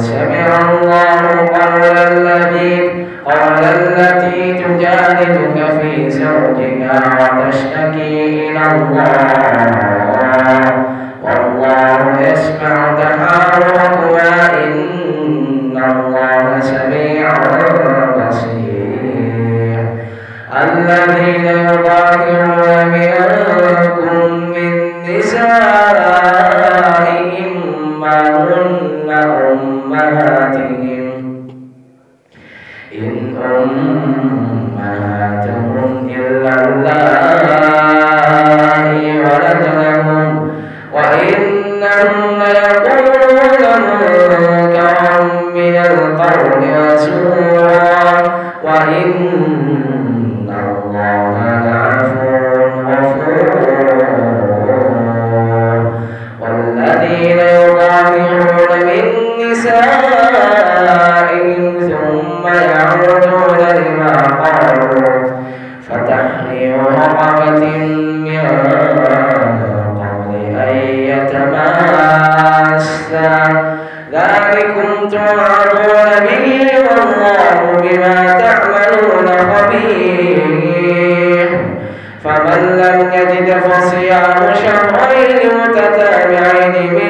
سمع الله قول الذي قول التي تجادلك في زوجها وتشتكي إلى الله والله يسمع تحاوركما إن الله سميع بصير الذين يظاهرون منكم فمن لم يجد فصيام شهرين متتابعين من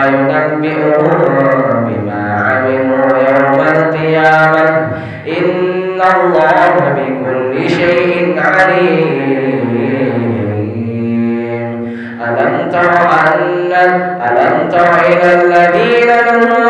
ثم ينبئهم بما عملوا يوم القيامة. إن الله بكل شيء عليم. ألم تر أن ألم تر إلى الذين نهوا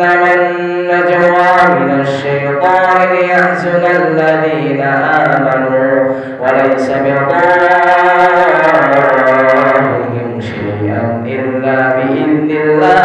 إنما النجوى من الشيطان ليحزن الذين آمنوا وليس بضارهم شيئا إلا بإذن الله.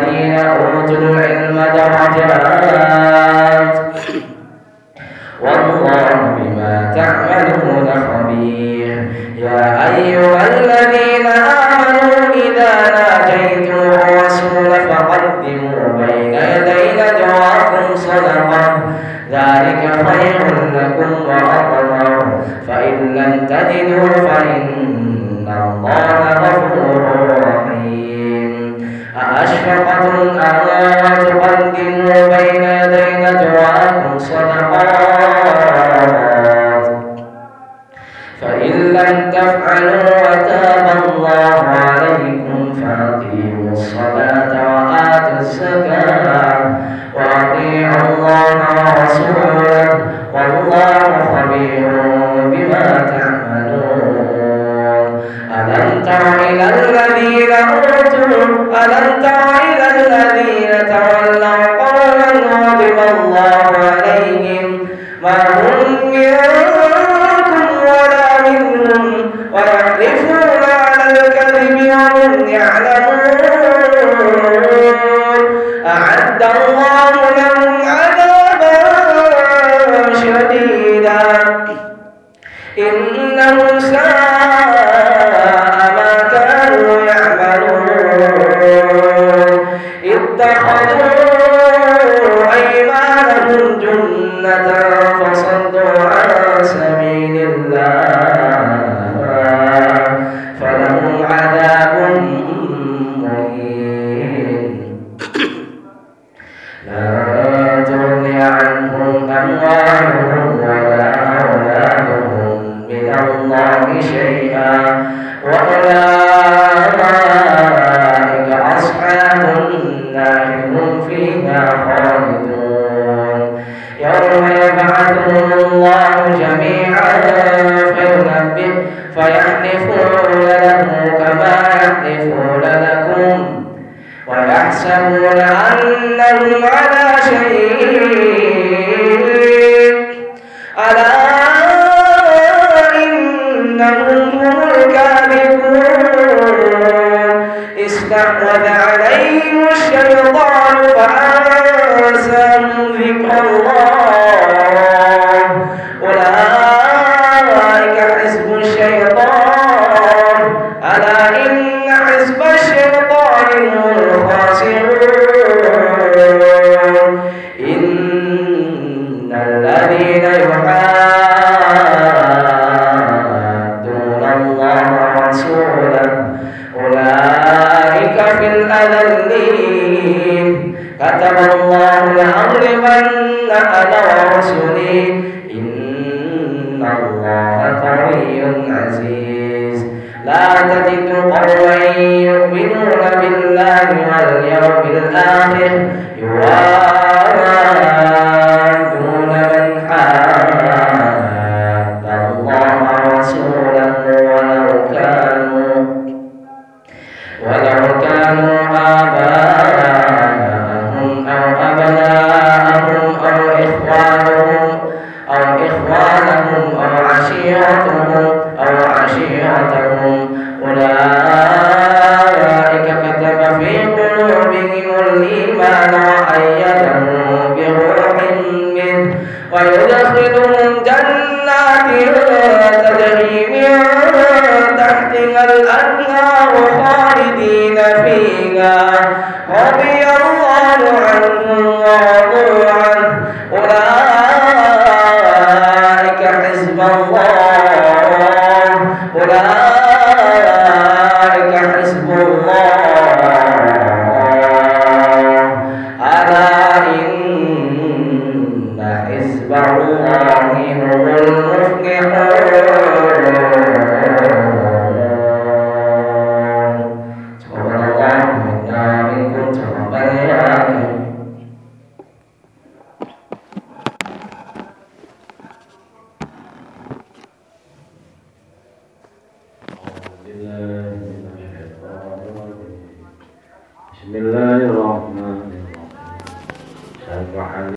الذين أوتوا العلم درجات. والله بما تعملون خبير. يا أيها الذين آمنوا إذا ناجيتم الرسول فقدموا بين يدي نجواكم صدقة. ذلك خير لكم وأطهر فإن لم تجدوا فإن الله غفور أشفقتم أن تقدموا بين يدي نجواكم صدقات فإن لم تفعلوا وتفعلوا Vai for